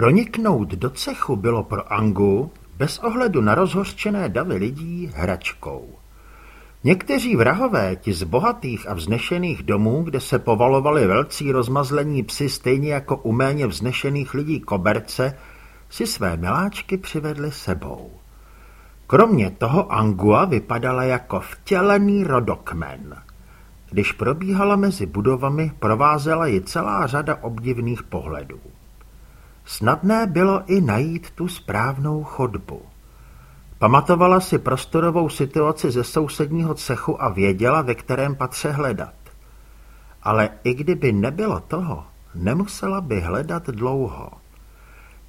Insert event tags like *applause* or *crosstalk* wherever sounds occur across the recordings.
Proniknout do cechu bylo pro Angu, bez ohledu na rozhořčené davy lidí, hračkou. Někteří vrahové, ti z bohatých a vznešených domů, kde se povalovali velcí rozmazlení psy stejně jako u méně vznešených lidí koberce, si své miláčky přivedli sebou. Kromě toho Angua vypadala jako vtělený rodokmen. Když probíhala mezi budovami, provázela ji celá řada obdivných pohledů. Snadné bylo i najít tu správnou chodbu. Pamatovala si prostorovou situaci ze sousedního cechu a věděla, ve kterém patře hledat. Ale i kdyby nebylo toho, nemusela by hledat dlouho.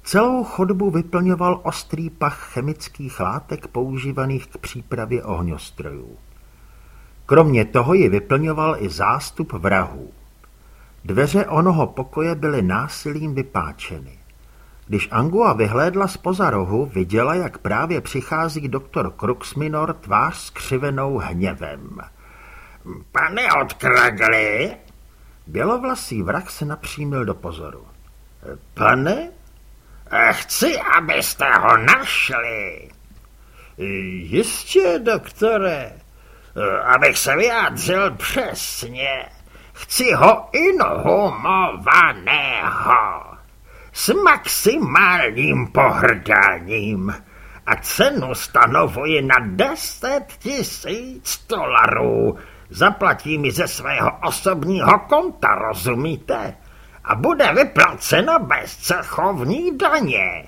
Celou chodbu vyplňoval ostrý pach chemických látek používaných k přípravě ohňostrojů. Kromě toho ji vyplňoval i zástup vrahů. Dveře onoho pokoje byly násilím vypáčeny. Když Angua vyhlédla spoza rohu, viděla, jak právě přichází doktor Kruxminor tvář skřivenou hněvem. Pane odkragli? Bělovlasý vrah se napřímil do pozoru. Pane? Chci, abyste ho našli. Jistě, doktore. Abych se vyjádřil přesně. Chci ho inhumovaného s maximálním pohrdáním a cenu stanovuji na deset tisíc dolarů. Zaplatí mi ze svého osobního konta, rozumíte? A bude vyplaceno bez cechovní daně.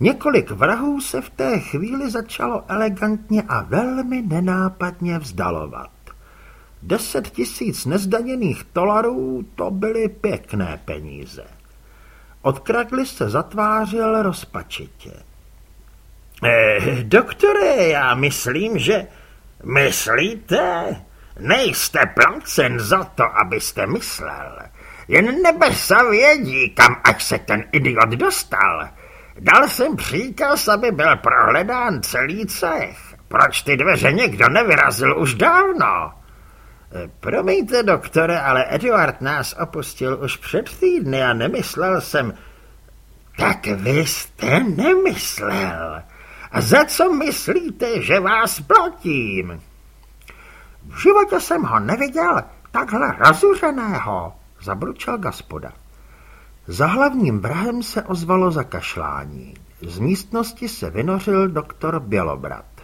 Několik vrahů se v té chvíli začalo elegantně a velmi nenápadně vzdalovat. Deset tisíc nezdaněných dolarů to byly pěkné peníze. Odkradli se zatvářil rozpačitě. Eh, doktore, já myslím, že... Myslíte? Nejste placen za to, abyste myslel. Jen nebesa vědí, kam až se ten idiot dostal. Dal jsem příkaz, aby byl prohledán celý cech. Proč ty dveře někdo nevyrazil už dávno? Promiňte, doktore, ale Eduard nás opustil už před týdny a nemyslel jsem... Tak vy jste nemyslel. A za co myslíte, že vás platím? V životě jsem ho neviděl takhle razuřeného, zabručel gaspoda. Za hlavním vrahem se ozvalo zakašlání. Z místnosti se vynořil doktor Bělobrat.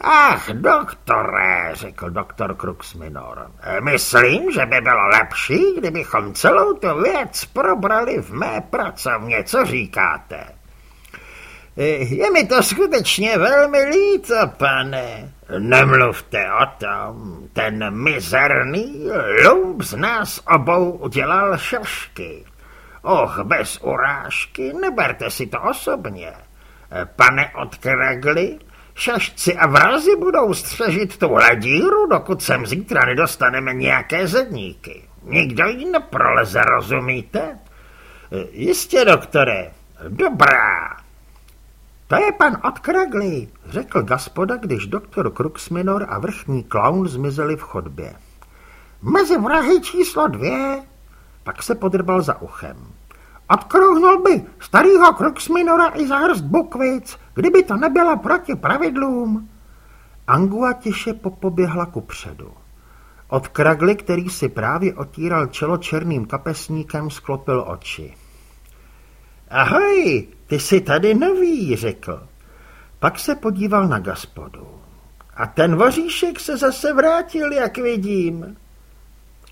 Ach, doktore, řekl doktor Kruxminor, myslím, že by bylo lepší, kdybychom celou tu věc probrali v mé pracovně, co říkáte? Je mi to skutečně velmi líto, pane. Nemluvte o tom. Ten mizerný loup z nás obou udělal šašky. Och, bez urážky, neberte si to osobně. Pane odkragli, šašci a vrazy budou střežit tu díru, dokud sem zítra nedostaneme nějaké zedníky. Nikdo jí neproleze, rozumíte? Jistě, doktore. Dobrá. To je pan odkraglý, řekl gaspoda, když doktor Kruxminor a vrchní klaun zmizeli v chodbě. Mezi vrahy číslo dvě, pak se podrbal za uchem. Odkrouhnul by starýho Kruxminora i za hrst bukvic, kdyby to nebylo proti pravidlům. Angua tiše popoběhla kupředu. Od kragly, který si právě otíral čelo černým kapesníkem, sklopil oči. Ahoj, ty jsi tady nový, řekl. Pak se podíval na gaspodu. A ten voříšek se zase vrátil, jak vidím.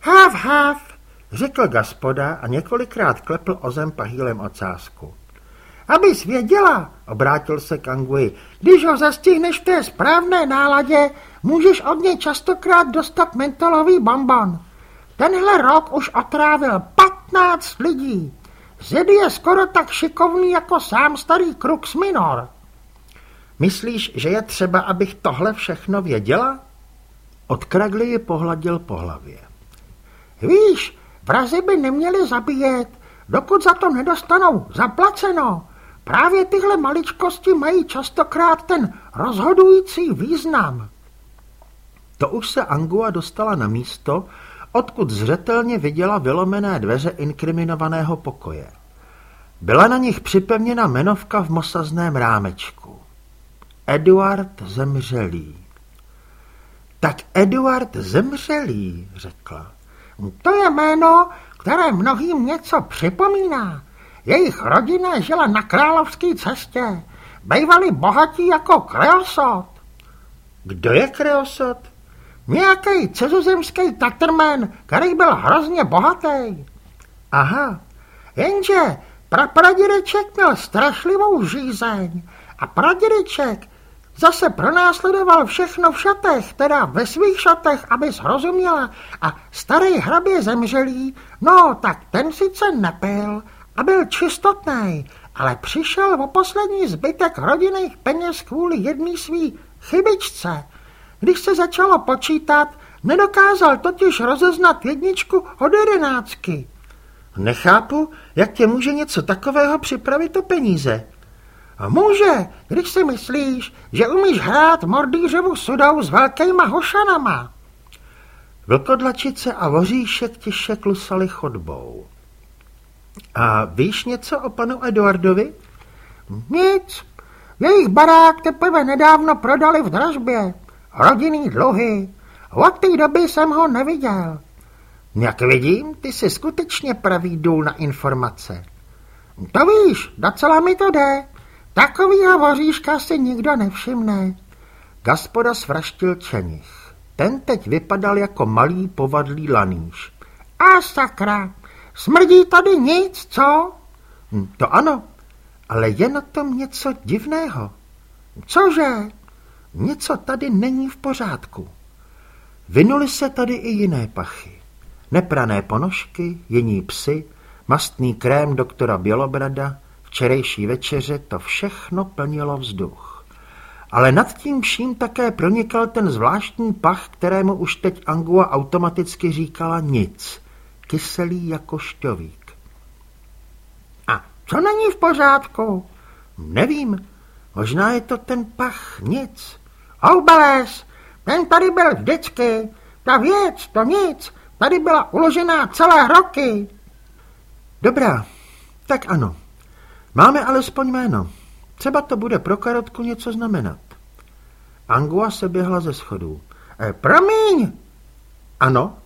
Hav, hav, řekl gaspoda a několikrát klepl o zem pahýlem ocásku. Abys věděla, obrátil se k Angui, když ho zastihneš v té správné náladě, můžeš od něj častokrát dostat mentolový bonbon. Tenhle rok už otrávil patnáct lidí. Zedy je skoro tak šikovný jako sám starý Krux Minor. Myslíš, že je třeba, abych tohle všechno věděla? Od Kragly ji pohladil po hlavě. Víš, vrazy by neměli zabíjet, dokud za to nedostanou zaplaceno. Právě tyhle maličkosti mají častokrát ten rozhodující význam. To už se Angua dostala na místo, odkud zřetelně viděla vylomené dveře inkriminovaného pokoje. Byla na nich připevněna menovka v mosazném rámečku. Eduard Zemřelý. Tak Eduard Zemřelý, řekla. To je jméno, které mnohým něco připomíná. Jejich rodina žila na královské cestě. Bývali bohatí jako Kreosot. Kdo je Kreosot? Nějaký cizozemský tatrmen, který byl hrozně bohatý. Aha. Jenže prapradědeček měl strašlivou žízeň a pradědeček zase pronásledoval všechno v šatech, teda ve svých šatech, aby zrozuměla. A starý hrabě zemřelý, no tak ten sice nepil a byl čistotný, ale přišel o poslední zbytek rodinných peněz kvůli jedné svý chybičce. Když se začalo počítat, nedokázal totiž rozeznat jedničku od jedenáctky. Nechápu, jak tě může něco takového připravit o peníze. A může, když si myslíš, že umíš hrát mordýřovu sudou s velkýma hošanama. Vlkodlačice a voříšek tiše klusali chodbou. A víš něco o panu Eduardovi? Nic. Jejich barák teprve nedávno prodali v dražbě. Rodinný dluhy. Od té doby jsem ho neviděl. Jak vidím, ty jsi skutečně pravý důl na informace. To víš, docela mi to jde. Takovýho voříška si nikdo nevšimne. Gaspoda svraštil čenich. Ten teď vypadal jako malý povadlý laníš. A sakra, smrdí tady nic, co? Hm, to ano, ale je na tom něco divného. Cože? Něco tady není v pořádku. Vynuli se tady i jiné pachy. Neprané ponožky, jiní psy, mastný krém doktora Bělobrada, včerejší večeře, to všechno plnilo vzduch. Ale nad tím vším také pronikal ten zvláštní pach, kterému už teď Angua automaticky říkala nic, kyselý jako šťovík. A co není v pořádku? Nevím, možná je to ten pach, nic. Oubales, ten tady byl vždycky, ta věc, to nic, Tady byla uložená celé roky. Dobrá, tak ano. Máme alespoň jméno. Třeba to bude pro Karotku něco znamenat. Angua se běhla ze schodů. E, promiň. Ano.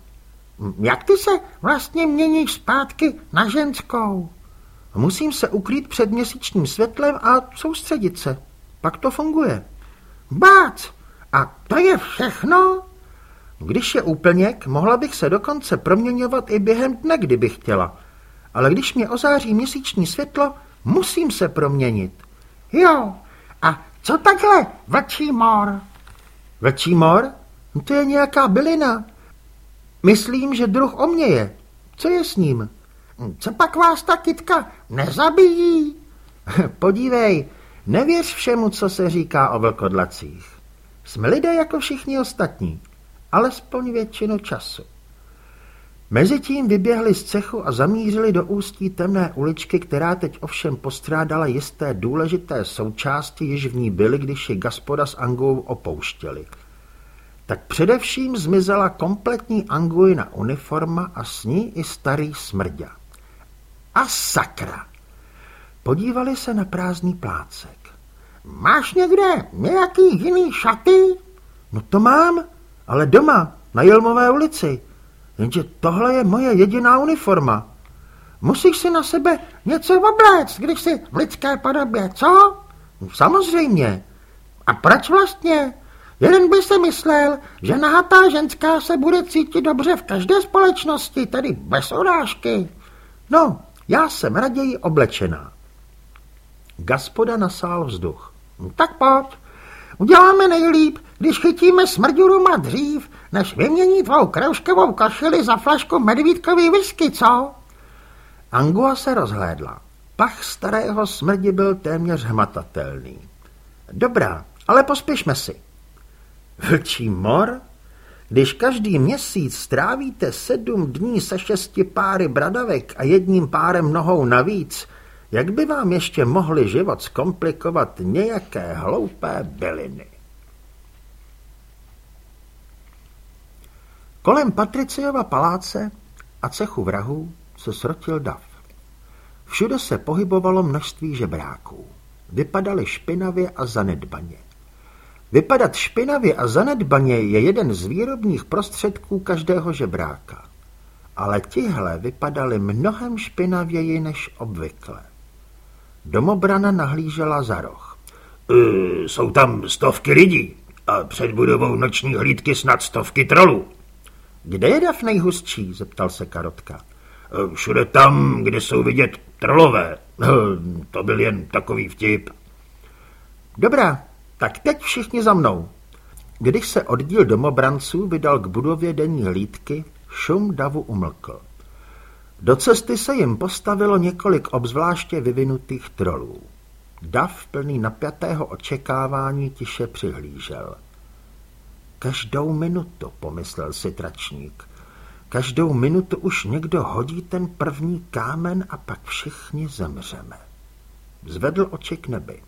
Jak ty se vlastně měníš zpátky na ženskou? Musím se ukrýt před měsíčním světlem a soustředit se. Pak to funguje. Bác! A to je všechno? Když je úplněk, mohla bych se dokonce proměňovat i během dne, kdybych chtěla. Ale když mě ozáří měsíční světlo, musím se proměnit. Jo, a co takhle vlčí mor? Vlčí mor? No to je nějaká bylina. Myslím, že druh o mě je. Co je s ním? Co pak vás ta kytka nezabijí? *laughs* Podívej, nevěř všemu, co se říká o vlkodlacích. Jsme lidé jako všichni ostatní alespoň většinu času. Mezitím vyběhli z cechu a zamířili do ústí temné uličky, která teď ovšem postrádala jisté důležité součásti, již v ní byly, když ji Gaspoda s Angou opouštěli. Tak především zmizela kompletní Anguina uniforma a s ní i starý smrďa. A sakra! Podívali se na prázdný plácek. Máš někde nějaký jiný šaty? No to mám, ale doma, na Jelmové ulici. Jenže tohle je moje jediná uniforma. Musíš si na sebe něco obléct, když jsi v lidské podobě, co? Samozřejmě. A proč vlastně? Jeden by se myslel, že nahatá ženská se bude cítit dobře v každé společnosti, tedy bez urážky. No, já jsem raději oblečená. Gaspoda nasál vzduch. Tak pojď. Uděláme nejlíp, když chytíme smrďuruma dřív, než vymění tvou kroužkovou kašeli za flašku medvídkový whisky, co? Angua se rozhlédla. Pach starého smrdi byl téměř hmatatelný. Dobrá, ale pospěšme si. Vlčí mor? Když každý měsíc strávíte sedm dní se šesti páry bradavek a jedním párem nohou navíc, jak by vám ještě mohli život zkomplikovat nějaké hloupé byliny? Kolem Patriciova paláce a cechu vrahů se srotil dav. Všude se pohybovalo množství žebráků. Vypadali špinavě a zanedbaně. Vypadat špinavě a zanedbaně je jeden z výrobních prostředků každého žebráka. Ale tihle vypadali mnohem špinavěji než obvykle. Domobrana nahlížela za roh. E, jsou tam stovky lidí a před budovou noční hlídky snad stovky trolů. Kde je dav nejhustší? zeptal se Karotka. E, všude tam, kde jsou vidět trolové. E, to byl jen takový vtip. Dobrá, tak teď všichni za mnou. Když se oddíl domobranců vydal k budově denní hlídky, šum davu umlkl. Do cesty se jim postavilo několik obzvláště vyvinutých trolů. Dav plný napjatého očekávání tiše přihlížel. Každou minutu, pomyslel si tračník. Každou minutu už někdo hodí ten první kámen a pak všichni zemřeme. Zvedl oči k nebi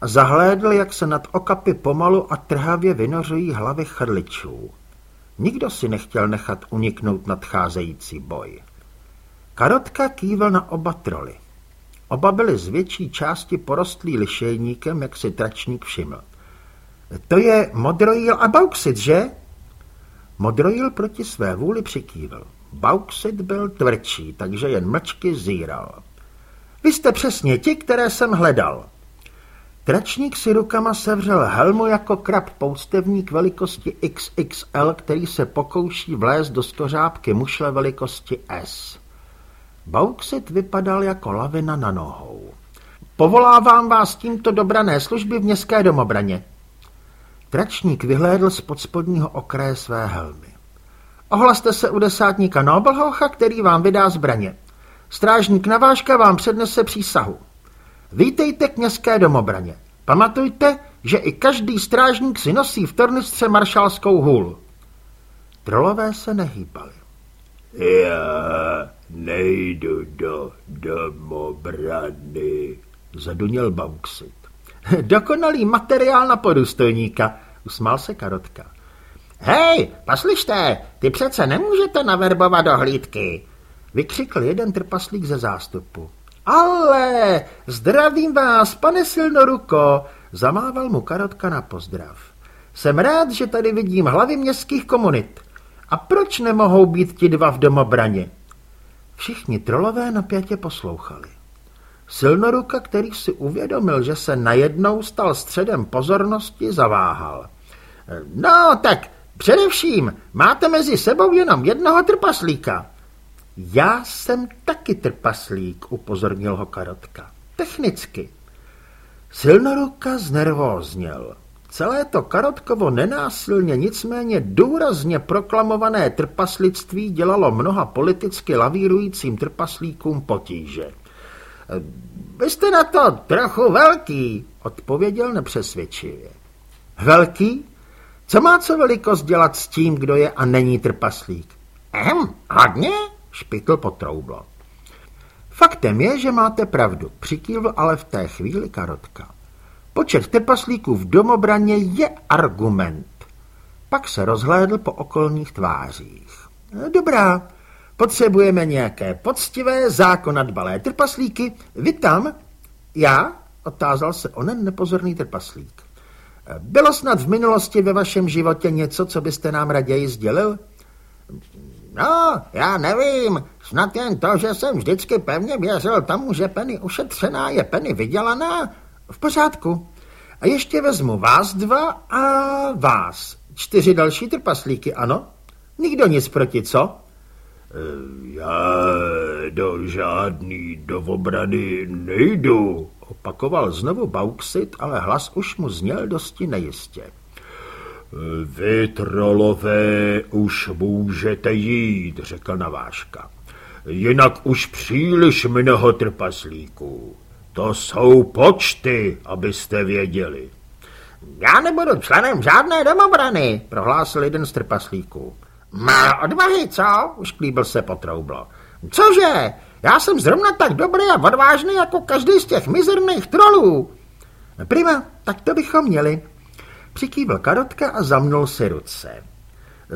a zahlédl, jak se nad okapy pomalu a trhavě vynořují hlavy chrličů. Nikdo si nechtěl nechat uniknout nadcházející boj. Karotka kývil na oba troly. Oba byly z větší části porostlý lišejníkem, jak si tračník všiml. To je modrojil a bauxit, že? Modrojil proti své vůli přikývil. Bauxit byl tvrdší, takže jen mlčky zíral. Vy jste přesně ti, které jsem hledal. Tračník si rukama sevřel helmu jako krab poustevník velikosti XXL, který se pokouší vlézt do skořápky mušle velikosti S. Bauxit vypadal jako lavina na nohou. Povolávám vás tímto dobrané služby v městské domobraně. Tračník vyhlédl z podspodního okraje své helmy. Ohlaste se u desátníka Nobelhocha, který vám vydá zbraně. Strážník Navážka vám přednese přísahu. Vítejte k městské domobraně. Pamatujte, že i každý strážník si nosí v tornistře maršalskou hůl. Trolové se nehýbali. Já nejdu do domobrany, zaduněl Bauxit. *laughs* Dokonalý materiál na podůstojníka, usmál se Karotka. Hej, poslyšte, ty přece nemůžete naverbovat do hlídky, vykřikl jeden trpaslík ze zástupu. Ale, zdravím vás, pane Silnoruko, zamával mu Karotka na pozdrav. Jsem rád, že tady vidím hlavy městských komunit. A proč nemohou být ti dva v domobraně? Všichni trolové napjatě poslouchali. Silnoruka, který si uvědomil, že se najednou stal středem pozornosti, zaváhal. No, tak především máte mezi sebou jenom jednoho trpaslíka. Já jsem taky trpaslík, upozornil ho Karotka. Technicky. Silnoruka znervózněl. Celé to Karotkovo nenásilně, nicméně důrazně proklamované trpaslictví dělalo mnoha politicky lavírujícím trpaslíkům potíže. Vy jste na to trochu velký, odpověděl nepřesvědčivě. Velký? Co má co velikost dělat s tím, kdo je a není trpaslík? Ehm, hodně? špitl potroublo. Faktem je, že máte pravdu, přikývl ale v té chvíli Karotka. Počet trpaslíků v domobraně je argument. Pak se rozhlédl po okolních tvářích. Dobrá, potřebujeme nějaké poctivé, zákonadbalé trpaslíky. Vy tam? Já? Otázal se onen nepozorný trpaslík. Bylo snad v minulosti ve vašem životě něco, co byste nám raději sdělil? No, já nevím, snad jen to, že jsem vždycky pevně věřil tomu, že peny ušetřená je peny vydělaná. V pořádku. A ještě vezmu vás dva a vás. Čtyři další trpaslíky, ano? Nikdo nic proti, co? Já do žádný dovobrany nejdu, opakoval znovu Bauxit, ale hlas už mu zněl dosti nejistě. Vy, trolové, už můžete jít, řekl Naváška. Jinak už příliš mnoho trpaslíků. To jsou počty, abyste věděli. Já nebudu členem žádné domobrany, prohlásil jeden z trpaslíků. Má odvahy, co? Už klíbil se potroublo. Cože? Já jsem zrovna tak dobrý a odvážný jako každý z těch mizerných trolů. Prima, tak to bychom měli. Přikývil karotka a zamnul si ruce.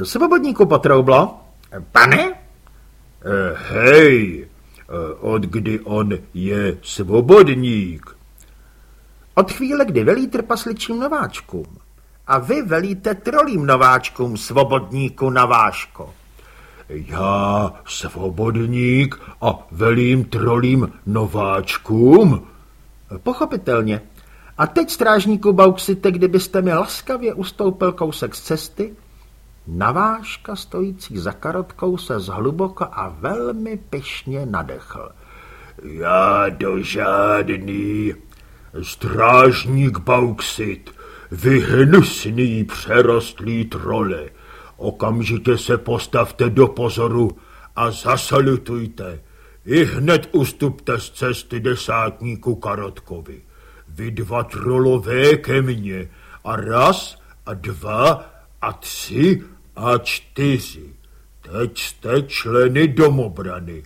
Svobodníku potroublo. Pane? Eh, hej, Od kdy on je svobodník? Od chvíle, kdy velí trpasličím nováčkům. A vy velíte trolím nováčkům, svobodníku naváško. Já svobodník a velím trolím nováčkům? Pochopitelně. A teď, strážníku Bauxite, kdybyste mi laskavě ustoupil kousek z cesty, navážka stojící za karotkou se zhluboka a velmi pyšně nadechl. Já do žádný strážník Bauxit, vy hnusný přerostlý trole, okamžitě se postavte do pozoru a zasalutujte. I hned ustupte z cesty desátníku Karotkovi. Vy dva trolové ke mně a raz a dva a tři a čtyři. Teď jste členy domobrany.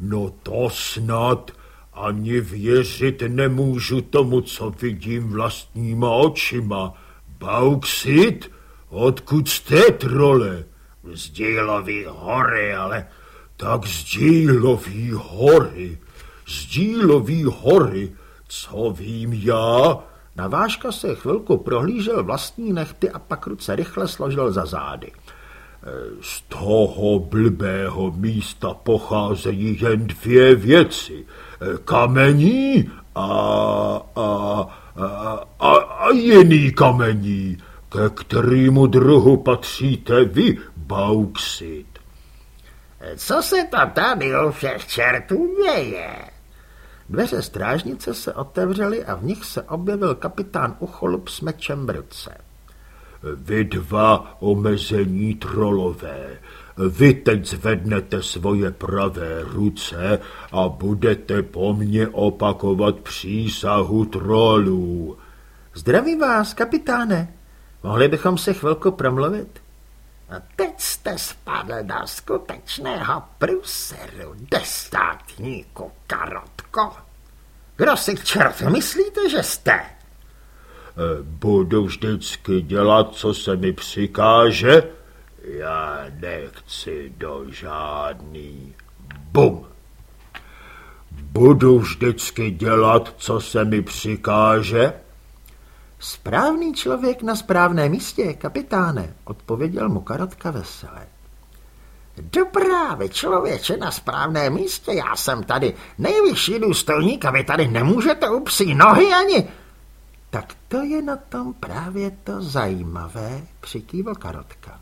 No to snad ani věřit nemůžu tomu, co vidím vlastníma očima. Bauxit? Odkud jste, trole? Z dílový hory, ale... Tak z dílový hory. Z dílový hory. Co vím já? Navážka se chvilku prohlížel vlastní nechty a pak ruce rychle složil za zády. Z toho blbého místa pocházejí jen dvě věci. Kamení a, a, a, a, jiný kamení, ke kterému druhu patříte vy, Bauxit. Co se to tady u všech čertů děje? Dveře strážnice se otevřely a v nich se objevil kapitán Ucholup s mečem v ruce. Vy dva omezení trolové, vy teď zvednete svoje pravé ruce a budete po mně opakovat přísahu trolů. Zdravím vás, kapitáne. Mohli bychom se chvilku promluvit? A teď jste spadl do skutečného průseru, destátníku Karotko. Kdo si čert myslíte, že jste? Budu vždycky dělat, co se mi přikáže. Já nechci do žádný bum. Budu vždycky dělat, co se mi přikáže. Správný člověk na správném místě, kapitáne, odpověděl mu Karotka veselé. Dobrá, vy člověče na správném místě, já jsem tady nejvyšší důstojník a vy tady nemůžete upsí nohy ani... Tak to je na tom právě to zajímavé, přikývl Karotka.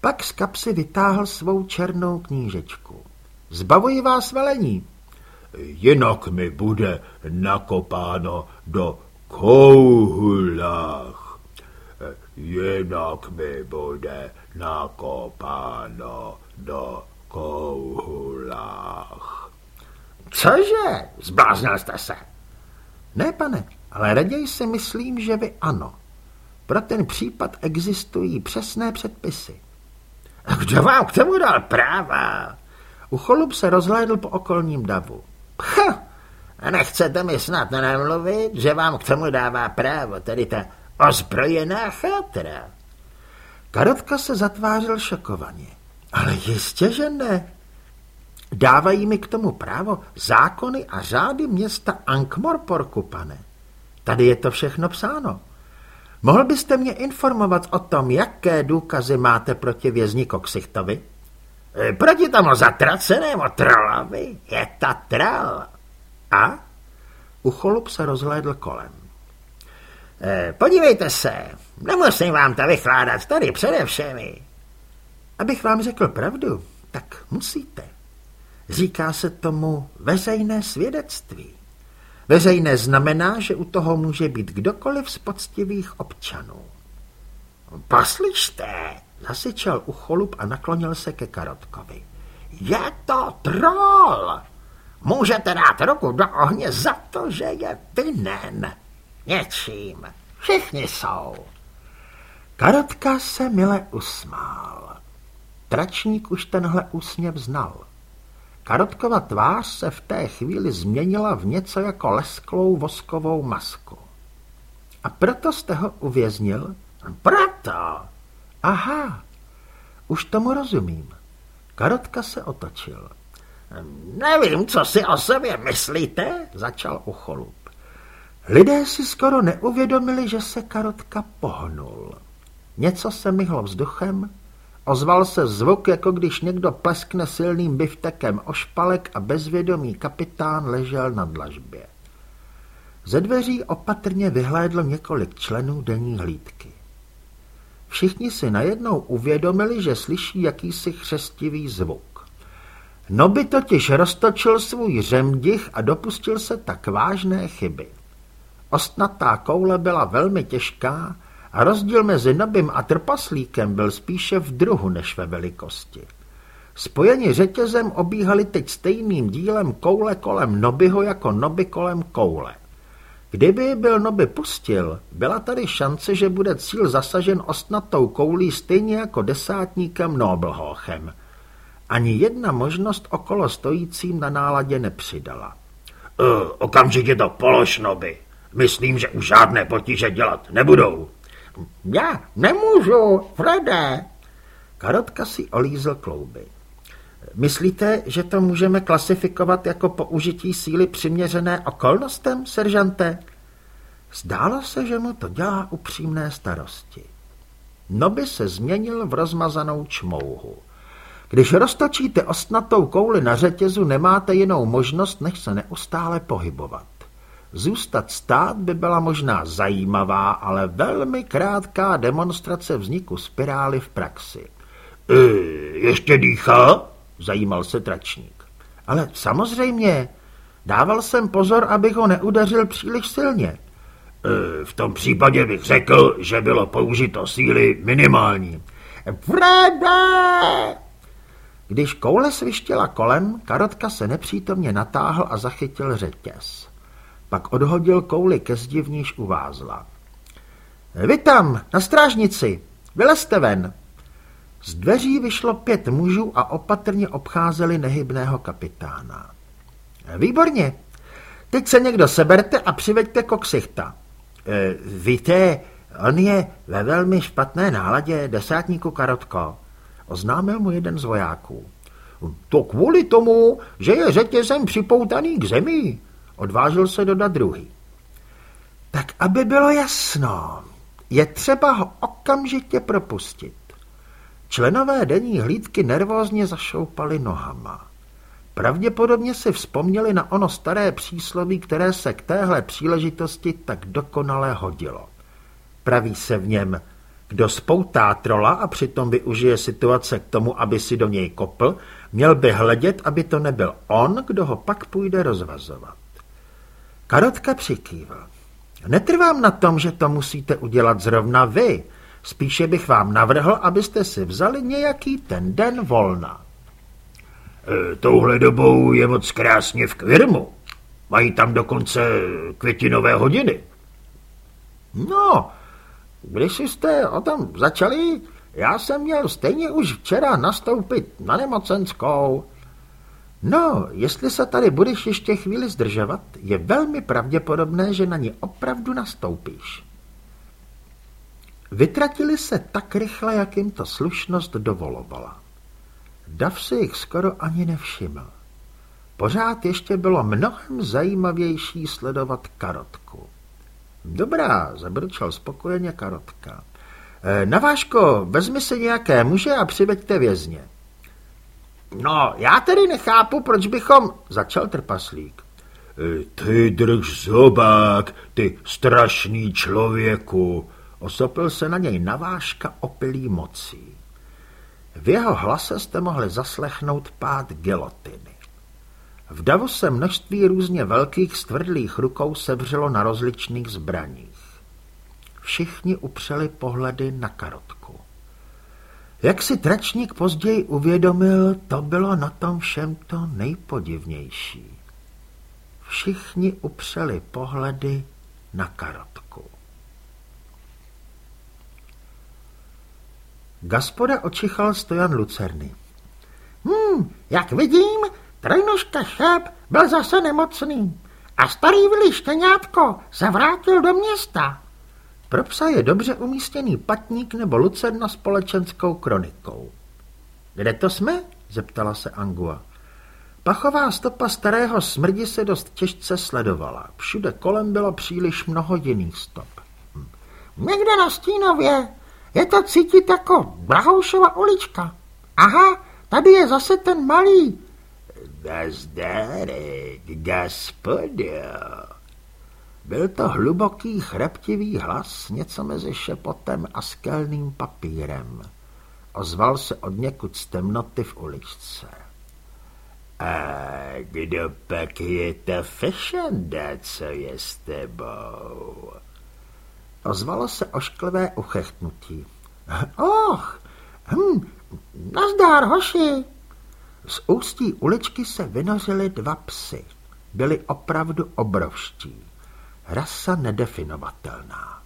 Pak z kapsy vytáhl svou černou knížečku. Zbavuji vás velení. Jinak mi bude nakopáno do kouhulách. Jinak mi bude nakopáno do kouhulách. Cože? Zbláznil jste se? Ne, pane, ale raději si myslím, že vy ano. Pro ten případ existují přesné předpisy. Kdo vám k tomu dal práva? Ucholup se rozhlédl po okolním davu. Ha, a nechcete mi snad nemluvit, že vám k tomu dává právo, tedy ta ozbrojená chátra? Karotka se zatvářil šokovaně. Ale jistě, že ne. Dávají mi k tomu právo zákony a řády města Ankmorporku, pane. Tady je to všechno psáno. Mohl byste mě informovat o tom, jaké důkazy máte proti vězni Koksichtovi? Proti tomu zatracenému trolovi je ta trol. A? Ucholup se rozhlédl kolem. E, podívejte se, nemusím vám to vykládat tady přede všemi. Abych vám řekl pravdu, tak musíte. Říká se tomu veřejné svědectví. Veřejné znamená, že u toho může být kdokoliv z poctivých občanů. Poslyšte, zasyčel u cholup a naklonil se ke Karotkovi. Je to troll. Můžete dát ruku do ohně za to, že je vinen. Něčím. Všichni jsou. Karotka se mile usmál. Tračník už tenhle úsměv znal. Karotkova tvář se v té chvíli změnila v něco jako lesklou voskovou masku. A proto jste ho uvěznil? Proto. Aha, už tomu rozumím. Karotka se otočil. Nevím, co si o sobě myslíte, začal Ucholup. Lidé si skoro neuvědomili, že se Karotka pohnul. Něco se myhlo vzduchem, ozval se zvuk, jako když někdo pleskne silným biftekem o špalek a bezvědomý kapitán ležel na dlažbě. Ze dveří opatrně vyhlédlo několik členů denní hlídky. Všichni si najednou uvědomili, že slyší jakýsi chřestivý zvuk. Noby totiž roztočil svůj řemdich a dopustil se tak vážné chyby. Ostnatá koule byla velmi těžká a rozdíl mezi Nobym a trpaslíkem byl spíše v druhu než ve velikosti. Spojeni řetězem obíhali teď stejným dílem koule kolem Nobyho jako Noby kolem koule. Kdyby byl Noby pustil, byla tady šance, že bude cíl zasažen ostnatou koulí stejně jako desátníkem Nobelhochem. Ani jedna možnost okolo stojícím na náladě nepřidala. Uh, okamžitě to polož, Noby. Myslím, že už žádné potíže dělat nebudou. Já nemůžu, Frede. Karotka si olízl klouby. Myslíte, že to můžeme klasifikovat jako použití síly přiměřené okolnostem, seržante? Zdálo se, že mu to dělá upřímné starosti. Noby se změnil v rozmazanou čmouhu. Když roztočíte ostnatou kouli na řetězu, nemáte jinou možnost, než se neustále pohybovat. Zůstat stát by byla možná zajímavá, ale velmi krátká demonstrace vzniku spirály v praxi. E, ještě dýchá? Zajímal se tračník. Ale samozřejmě, dával jsem pozor, abych ho neudařil příliš silně. E, v tom případě bych řekl, že bylo použito síly minimální. Frede! Když koule svištěla kolem, Karotka se nepřítomně natáhl a zachytil řetěz. Pak odhodil kouli ke zdi, v níž uvázla. Vy tam, na strážnici, vylezte ven. Z dveří vyšlo pět mužů a opatrně obcházeli nehybného kapitána. Výborně, teď se někdo seberte a přiveďte koksichta. E, víte, on je ve velmi špatné náladě, desátníku Karotko, oznámil mu jeden z vojáků. To kvůli tomu, že je řetězem připoutaný k zemi, Odvážil se dodat druhý. Tak aby bylo jasno, je třeba ho okamžitě propustit. Členové denní hlídky nervózně zašoupali nohama. Pravděpodobně si vzpomněli na ono staré přísloví, které se k téhle příležitosti tak dokonale hodilo. Praví se v něm, kdo spoutá trola a přitom využije situace k tomu, aby si do něj kopl, měl by hledět, aby to nebyl on, kdo ho pak půjde rozvazovat. Karotka přikývl. Netrvám na tom, že to musíte udělat zrovna vy. Spíše bych vám navrhl, abyste si vzali nějaký ten den volna. E, touhle dobou je moc krásně v Kvirmu. Mají tam dokonce květinové hodiny. No, když jste o tom začali, já jsem měl stejně už včera nastoupit na nemocenskou. No, jestli se tady budeš ještě chvíli zdržovat, je velmi pravděpodobné, že na ní opravdu nastoupíš. Vytratili se tak rychle, jak jim to slušnost dovolovala. Dav si jich skoro ani nevšiml. Pořád ještě bylo mnohem zajímavější sledovat karotku. Dobrá, zabrčel spokojeně karotka. E, Naváško, vezmi si nějaké muže a přiveďte vězně. No, já tedy nechápu, proč bychom... Začal trpaslík. E, ty drž zobák, ty strašný člověku, osopil se na něj navážka opilý mocí. V jeho hlase jste mohli zaslechnout pád gelotiny. V davu se množství různě velkých stvrdlých rukou sevřelo na rozličných zbraních. Všichni upřeli pohledy na karotku. Jak si tračník později uvědomil, to bylo na tom všem to nejpodivnější. Všichni upřeli pohledy na karotku. Gaspoda očichal stojan Lucerny. Hmm, jak vidím, trojnožka šép byl zase nemocný a starý vili štěňátko se vrátil do města. Pro psa je dobře umístěný patník nebo lucerna společenskou kronikou. Kde to jsme? zeptala se Angua. Pachová stopa starého smrdi se dost těžce sledovala. Všude kolem bylo příliš mnoho jiných stop. Někde na Stínově. Je to cítit jako Brahoušova ulička. Aha, tady je zase ten malý. Nazdárek, gaspodo. Byl to hluboký, chraptivý hlas, něco mezi šepotem a skelným papírem. Ozval se od někud z temnoty v uličce. A kdo pak je ta fešanda, co je s tebou? Ozvalo se ošklivé uchechtnutí. *laughs* Och, hm, nazdár, hoši. Z ústí uličky se vynořily dva psy. Byli opravdu obrovští. Rasa nedefinovatelná.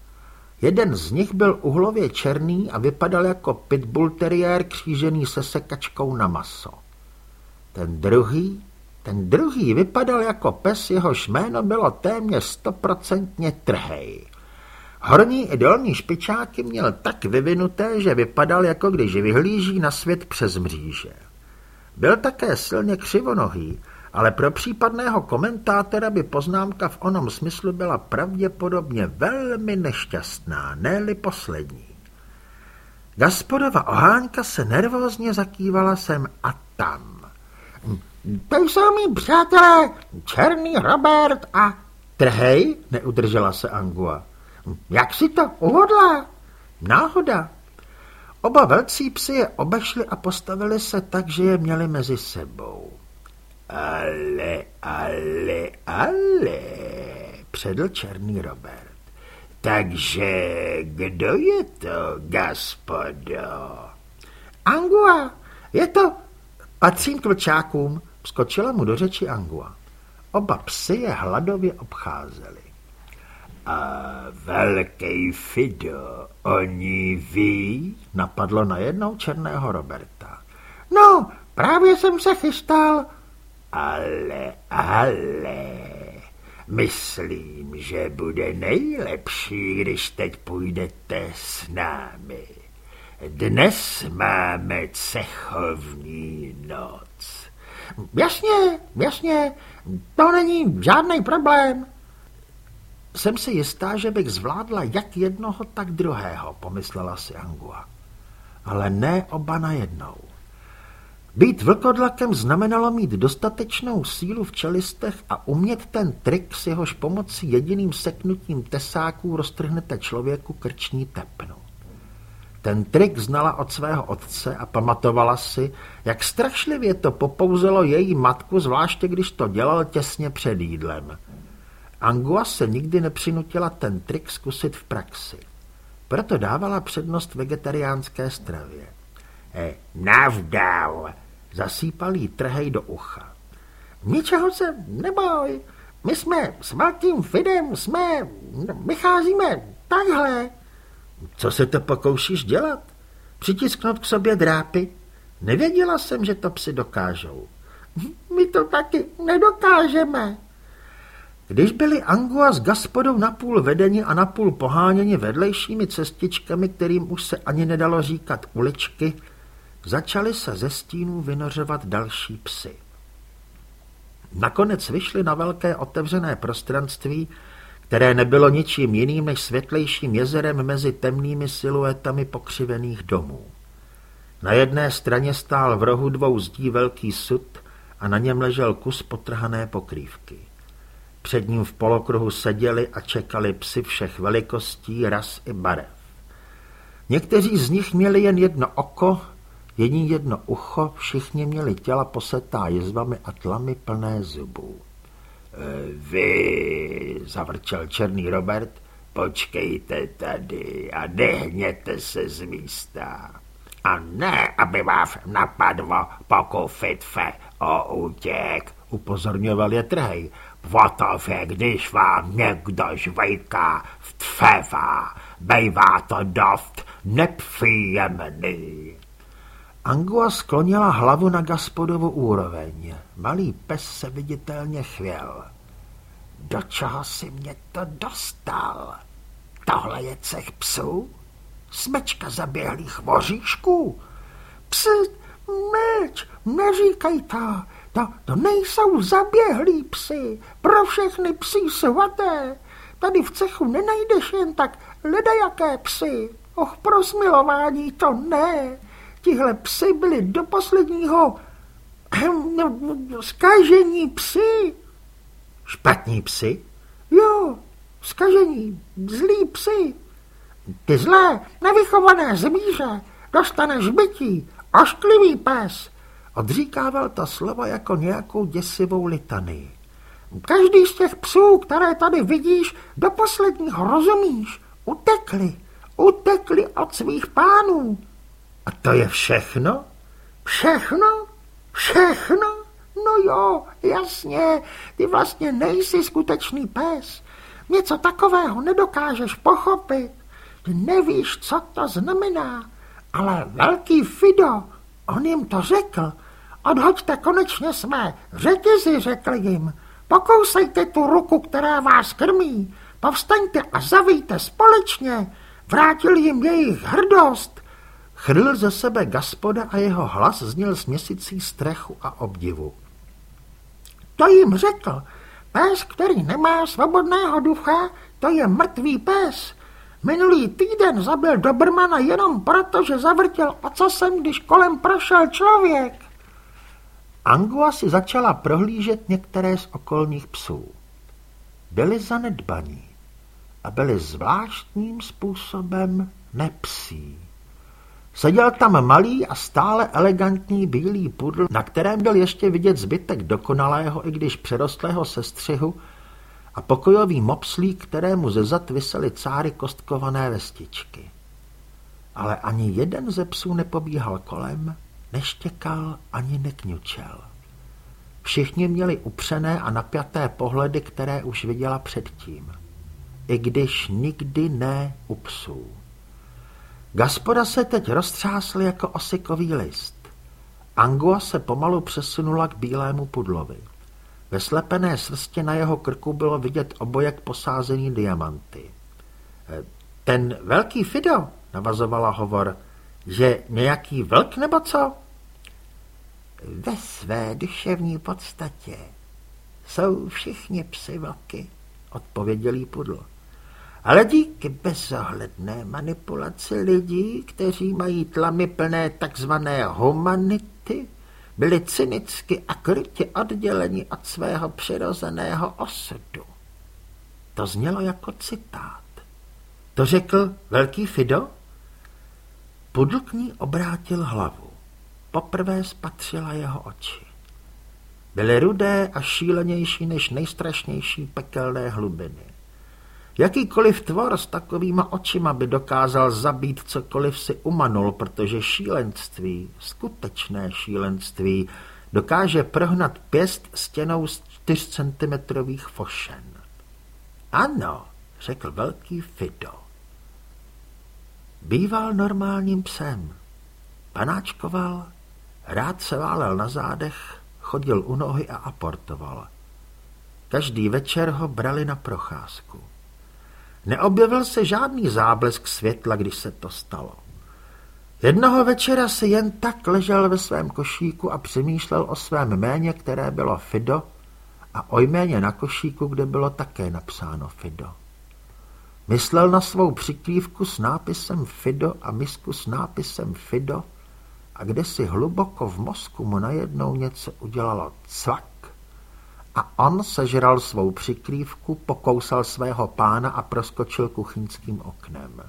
Jeden z nich byl uhlově černý a vypadal jako pitbull terrier křížený se sekačkou na maso. Ten druhý, ten druhý vypadal jako pes, jehož jméno bylo téměř stoprocentně trhej. Horní i dolní špičáky měl tak vyvinuté, že vypadal, jako když vyhlíží na svět přes mříže. Byl také silně křivonohý, ale pro případného komentátora by poznámka v onom smyslu byla pravděpodobně velmi nešťastná, ne poslední. Gaspodova ohánka se nervózně zakývala sem a tam. To jsou mý přátelé, Černý Robert a... Trhej, neudržela se Angua. Jak si to uhodla? Náhoda. Oba velcí psi je obešli a postavili se tak, že je měli mezi sebou. Ale, ale, ale, předl černý Robert. Takže kdo je to, gaspodo? Angua, je to... Patřím k vlčákům, skočila mu do řeči Angua. Oba psy je hladově obcházeli. A velký Fido, oni ví? Napadlo najednou černého Roberta. No, právě jsem se chystal. Ale, ale, myslím, že bude nejlepší, když teď půjdete s námi. Dnes máme cechovní noc. Jasně, jasně, to není žádný problém. Jsem si jistá, že bych zvládla jak jednoho, tak druhého, pomyslela si Angua. Ale ne oba najednou. Být vlkodlakem znamenalo mít dostatečnou sílu v čelistech a umět ten trik, s jehož pomocí jediným seknutím tesáků roztrhnete člověku krční tepnu. Ten trik znala od svého otce a pamatovala si, jak strašlivě to popouzelo její matku, zvláště když to dělal těsně před jídlem. Angua se nikdy nepřinutila ten trik zkusit v praxi. Proto dávala přednost vegetariánské stravě. E, navdál, zasýpal jí trhej do ucha. Ničeho se neboj, my jsme s velkým Fidem, jsme, vycházíme takhle. Co se to pokoušíš dělat? Přitisknout k sobě drápy? Nevěděla jsem, že to psi dokážou. My to taky nedokážeme. Když byli Angua s Gaspodou napůl vedeni a napůl poháněni vedlejšími cestičkami, kterým už se ani nedalo říkat uličky, začaly se ze stínů vynořovat další psy. Nakonec vyšli na velké otevřené prostranství, které nebylo ničím jiným než světlejším jezerem mezi temnými siluetami pokřivených domů. Na jedné straně stál v rohu dvou zdí velký sud a na něm ležel kus potrhané pokrývky. Před ním v polokruhu seděli a čekali psy všech velikostí, ras i barev. Někteří z nich měli jen jedno oko, jiní jedno ucho, všichni měli těla posetá jizvami a tlamy plné zubů. E, vy, zavrčel černý Robert, počkejte tady a nehněte se z místa. A ne, aby vás napadlo pokufit fe o útěk, upozorňoval je trhej. Protože když vám někdo žvejká v tfeva, bejvá to dost nepříjemný. Angua sklonila hlavu na gaspodovu úroveň. Malý pes se viditelně chvěl. Do čeho si mě to dostal? Tohle je cech psů? Smečka zaběhlých voříšků? Psi, meč, neříkej to. To, to nejsou zaběhlí psy, pro všechny psy svaté. Tady v cechu nenajdeš jen tak ledajaké psy. Och, pro smilování to ne. Tihle psy byli do posledního zkažení psy. Špatní psy? Jo, zkažení, zlí psy. Ty zlé, nevychované zvíře, dostaneš bytí, ošklivý pes. Odříkával ta slova jako nějakou děsivou litany. Každý z těch psů, které tady vidíš, do posledního rozumíš, utekli, utekli od svých pánů. A to je všechno? Všechno? Všechno? No jo, jasně, ty vlastně nejsi skutečný pes. Něco takového nedokážeš pochopit. Ty nevíš, co to znamená. Ale velký Fido, on jim to řekl. Odhoďte konečně své řetězy, řekl jim. Pokousejte tu ruku, která vás krmí. Povstaňte a zavíjte společně. Vrátil jim jejich hrdost. Chrl ze sebe gaspoda a jeho hlas zněl s měsící strechu a obdivu. To jim řekl. Pes, který nemá svobodného ducha, to je mrtvý pes. Minulý týden zabil Dobrmana jenom proto, že zavrtěl ocasem, když kolem prošel člověk. Angua si začala prohlížet některé z okolních psů. Byli zanedbaní a byli zvláštním způsobem nepsí. Seděl tam malý a stále elegantní bílý pudl, na kterém byl ještě vidět zbytek dokonalého, i když přerostlého sestřihu, a pokojový mopslík, kterému ze zad vysely cáry kostkované vestičky. Ale ani jeden ze psů nepobíhal kolem, neštěkal ani nekňučel. Všichni měli upřené a napjaté pohledy, které už viděla předtím. I když nikdy ne u psů. Gaspoda se teď roztřásl jako osikový list. Angua se pomalu přesunula k bílému pudlovi. Ve slepené srsti na jeho krku bylo vidět obojek posázený diamanty. E, ten velký Fido, navazovala hovor, že nějaký vlk nebo co? Ve své duševní podstatě jsou všichni psy vlky, odpověděl jí pudl. Ale díky bezohledné manipulaci lidí, kteří mají tlamy plné takzvané humanity, byli cynicky a krutě odděleni od svého přirozeného osudu. To znělo jako citát. To řekl velký Fido? Pudl k ní obrátil hlavu. Poprvé spatřila jeho oči. Byly rudé a šílenější než nejstrašnější pekelné hlubiny. Jakýkoliv tvor s takovýma očima by dokázal zabít cokoliv si umanul, protože šílenství, skutečné šílenství, dokáže prohnat pěst stěnou z 4 centimetrových fošen. Ano, řekl velký Fido. Býval normálním psem. Panáčkoval, rád se válel na zádech, chodil u nohy a aportoval. Každý večer ho brali na procházku. Neobjevil se žádný záblesk světla, když se to stalo. Jednoho večera si jen tak ležel ve svém košíku a přemýšlel o svém jméně, které bylo Fido, a o jméně na košíku, kde bylo také napsáno Fido. Myslel na svou přikrývku s nápisem Fido a misku s nápisem Fido a kde si hluboko v mozku mu najednou něco udělalo cvak a on sežral svou přikrývku, pokousal svého pána a proskočil kuchyňským oknem.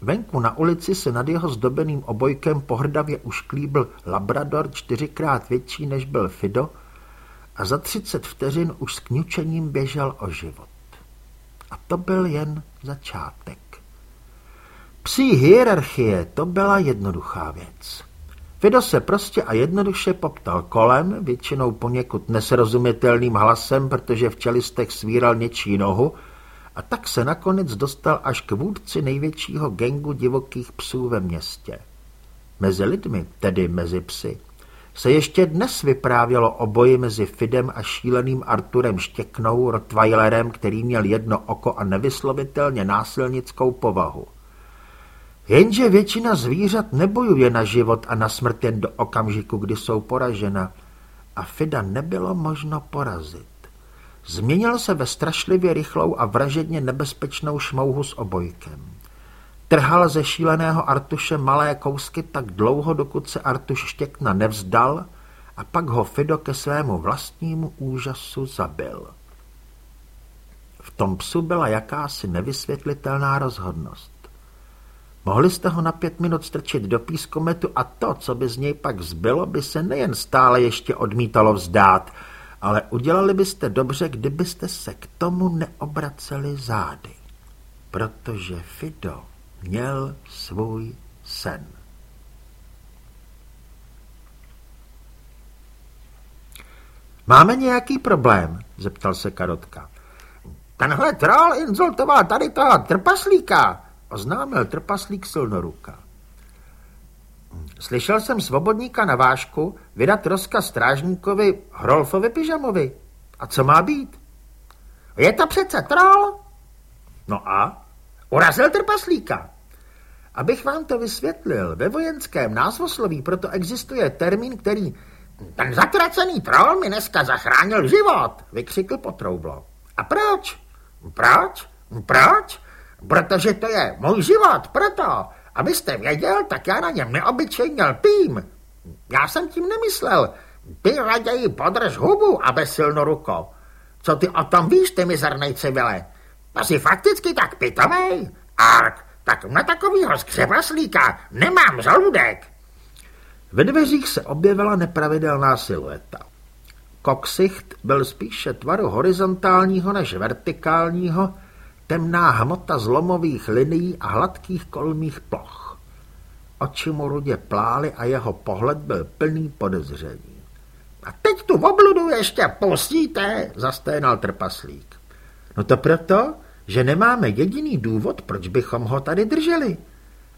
Venku na ulici se nad jeho zdobeným obojkem pohrdavě ušklíbil labrador čtyřikrát větší, než byl Fido, a za třicet vteřin už s kňučením běžel o život. A to byl jen začátek. Psí hierarchie to byla jednoduchá věc. Fido se prostě a jednoduše poptal kolem, většinou poněkud nesrozumitelným hlasem, protože v čelistech svíral něčí nohu, a tak se nakonec dostal až k vůdci největšího gengu divokých psů ve městě. Mezi lidmi, tedy mezi psy, se ještě dnes vyprávělo o boji mezi Fidem a šíleným Arturem Štěknou, Rottweilerem, který měl jedno oko a nevyslovitelně násilnickou povahu. Jenže většina zvířat nebojuje na život a na smrt jen do okamžiku, kdy jsou poražena, a Fida nebylo možno porazit. Změnil se ve strašlivě rychlou a vražedně nebezpečnou šmouhu s obojkem. Trhal ze šíleného Artuše malé kousky tak dlouho, dokud se Artuš štěkna nevzdal a pak ho Fido ke svému vlastnímu úžasu zabil. V tom psu byla jakási nevysvětlitelná rozhodnost. Mohli jste ho na pět minut strčit do pískometu a to, co by z něj pak zbylo, by se nejen stále ještě odmítalo vzdát, ale udělali byste dobře, kdybyste se k tomu neobraceli zády. Protože Fido měl svůj sen. Máme nějaký problém? zeptal se Karotka. Tenhle troll insultoval tady toho trpaslíka, oznámil trpaslík silnoruka. Slyšel jsem svobodníka na vášku vydat rozkaz strážníkovi Hrolfovi pyžamovi. A co má být? Je to přece troll. No a? Urazil trpaslíka. Abych vám to vysvětlil, ve vojenském názvosloví proto existuje termín, který... Ten zatracený troll mi dneska zachránil život, vykřikl Potroublo. A proč? Proč? Proč? Protože to je můj život, proto. Abyste věděl, tak já na něm neobyčejně lpím. Já jsem tím nemyslel. Ty raději podrž hubu, aby silno ruko. Co ty o tom víš, ty mizernej civile? To jsi fakticky tak pitomej? Ark, tak na takovýho skřepaslíka nemám žaludek. Ve dveřích se objevila nepravidelná silueta. Koksicht byl spíše tvaru horizontálního než vertikálního, temná hmota zlomových linií a hladkých kolmých ploch. Oči mu rudě plály a jeho pohled byl plný podezření. A teď tu obludu ještě pustíte, zasténal trpaslík. No to proto, že nemáme jediný důvod, proč bychom ho tady drželi.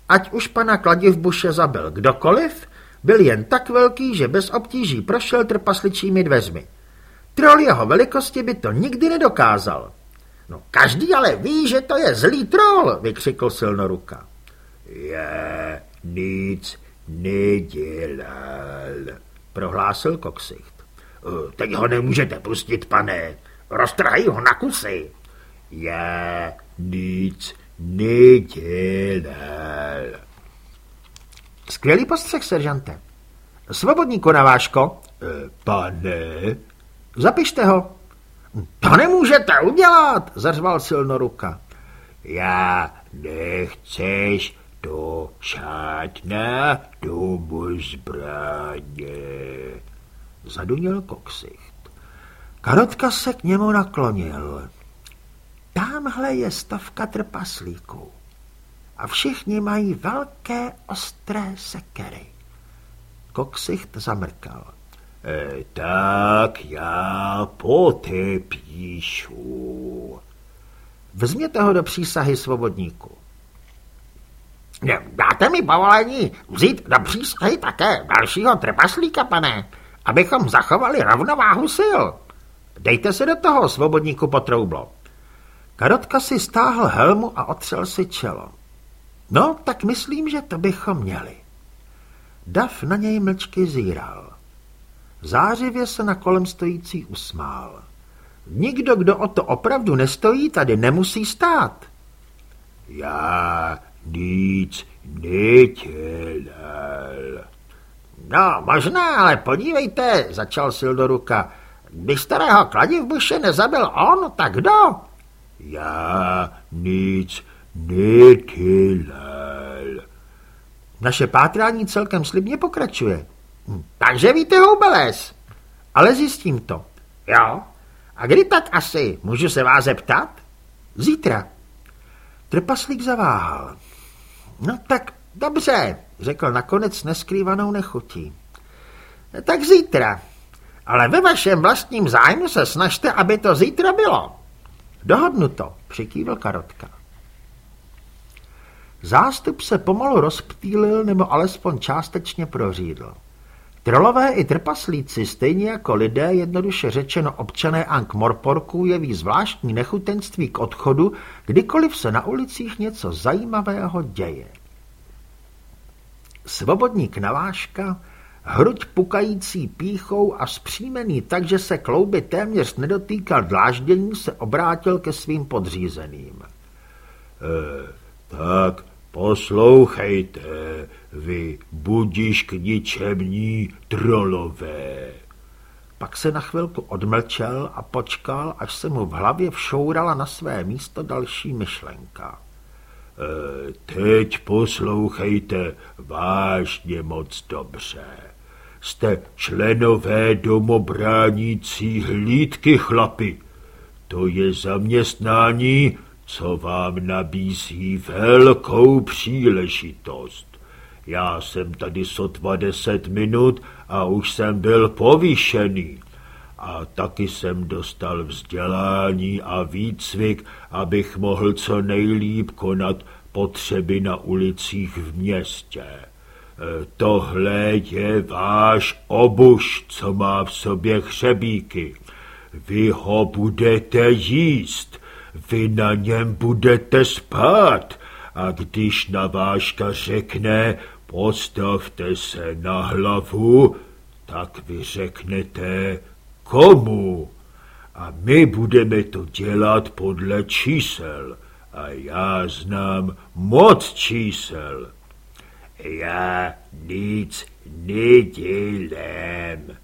Ať už pana Kladivbuše zabil kdokoliv, byl jen tak velký, že bez obtíží prošel trpasličími dveřmi. Troll jeho velikosti by to nikdy nedokázal. No každý ale ví, že to je zlý troll, vykřikl silnoruka. Já nic nedělal, prohlásil Koksicht. Teď ho nemůžete pustit, pane. Roztrhají ho na kusy. Já nic nedělal. Skvělý postřeh, seržante. Svobodní konaváško. E, pane. Zapište ho. To nemůžete udělat, zařval ruka. Já nechceš to šátna domu zbraně. Zaduněl Koksicht. Karotka se k němu naklonil. Tamhle je stovka trpaslíků a všichni mají velké ostré sekery. Koksicht zamrkal. E, tak já potepíšu. Vezměte ho do přísahy svobodníku. Dáte mi povolení vzít do přísahy také dalšího trpaslíka, pane, abychom zachovali rovnováhu sil. Dejte se do toho, svobodníku potroublo. Karotka si stáhl helmu a otřel si čelo. No, tak myslím, že to bychom měli. Dav na něj mlčky zíral. Zářivě se na kolem stojící usmál. Nikdo, kdo o to opravdu nestojí, tady nemusí stát. Já nic nedělal. No, možná, ale podívejte, začal Sildoruka. Když starého kladivbuše nezabil on, tak kdo? Já nic nedělal. Naše pátrání celkem slibně pokračuje. Takže víte houbeles. Ale zjistím to. Jo? A kdy tak asi? Můžu se vás zeptat? Zítra. Trpaslík zaváhal. No tak dobře, řekl nakonec neskrývanou nechutí. Tak zítra. Ale ve vašem vlastním zájmu se snažte, aby to zítra bylo. Dohodnuto, přikývil Karotka. Zástup se pomalu rozptýlil nebo alespoň částečně prořídl. Trolové i trpaslíci, stejně jako lidé, jednoduše řečeno občané Ankh-Morporku, jeví zvláštní nechutenství k odchodu, kdykoliv se na ulicích něco zajímavého děje. Svobodník Naváška hruď pukající píchou a zpřímený tak, že se klouby téměř nedotýkal dláždění, se obrátil ke svým podřízeným. E, tak poslouchejte, vy budíš k ničemní trolové. Pak se na chvilku odmlčel a počkal, až se mu v hlavě všourala na své místo další myšlenka. E, teď poslouchejte vážně moc dobře. Jste členové domobránící hlídky, chlapi. To je zaměstnání, co vám nabízí velkou příležitost. Já jsem tady sotva deset minut a už jsem byl povýšený. A taky jsem dostal vzdělání a výcvik, abych mohl co nejlíp konat potřeby na ulicích v městě. E, tohle je váš obuš, co má v sobě chřebíky. Vy ho budete jíst, vy na něm budete spát a když navážka řekne, postavte se na hlavu, tak vy řeknete komu. A my budeme to dělat podle čísel. A já znám moc čísel. Já nic nedělám.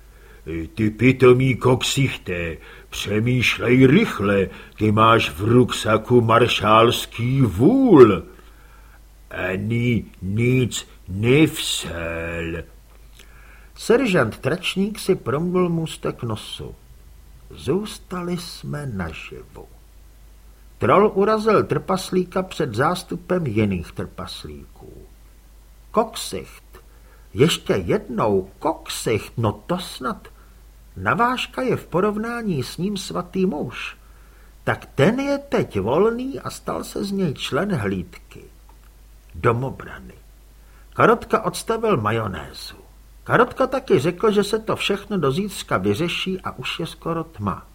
Ty pitomí koksichte, přemýšlej rychle, ty máš v ruksaku maršálský vůl. Ani nic nevsel. Seržant Tračník si promlul můstek nosu. Zůstali jsme naživu. Troll urazil trpaslíka před zástupem jiných trpaslíků. Koksicht. Ještě jednou koksicht, no to snad. Navážka je v porovnání s ním svatý muž. Tak ten je teď volný a stal se z něj člen hlídky. Domobrany. Karotka odstavil majonézu. Karotka taky řekl, že se to všechno do zítřka vyřeší a už je skoro tma.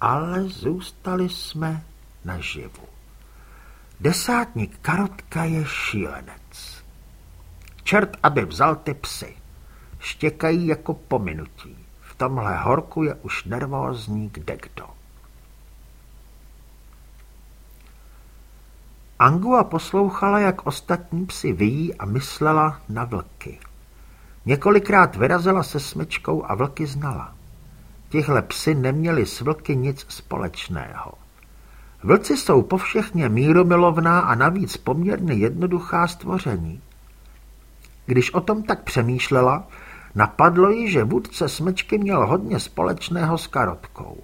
Ale zůstali jsme naživu. Desátník Karotka je šílenec. Čert, aby vzal ty psy. Štěkají jako pominutí. V tomhle horku je už nervózní kdekdo. Angua poslouchala, jak ostatní psi vyjí a myslela na vlky. Několikrát vyrazila se smečkou a vlky znala. Tihle psy neměli s vlky nic společného. Vlci jsou povšechně míromilovná a navíc poměrně jednoduchá stvoření. Když o tom tak přemýšlela, napadlo jí, že vůdce smečky měl hodně společného s karotkou.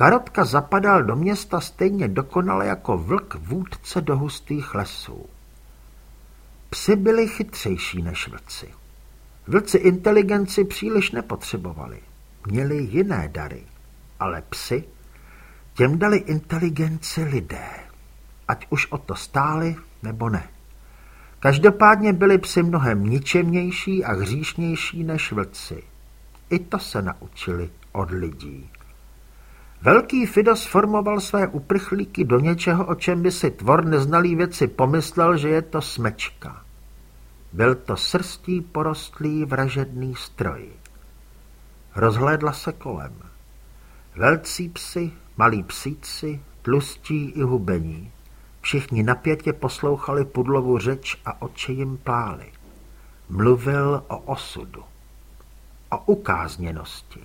Karotka zapadal do města stejně dokonale jako vlk vůdce do hustých lesů. Psy byli chytřejší než vlci. Vlci inteligenci příliš nepotřebovali. Měli jiné dary, ale psy těm dali inteligenci lidé, ať už o to stáli nebo ne. Každopádně byli psy mnohem ničemnější a hříšnější než vlci. I to se naučili od lidí. Velký Fidos formoval své uprchlíky do něčeho, o čem by si tvor neznalý věci pomyslel, že je to smečka. Byl to srstí porostlý vražedný stroj. Rozhlédla se kolem. Velcí psi, malí psíci, tlustí i hubení. Všichni napětě poslouchali pudlovu řeč a oči jim plály. Mluvil o osudu, o ukázněnosti,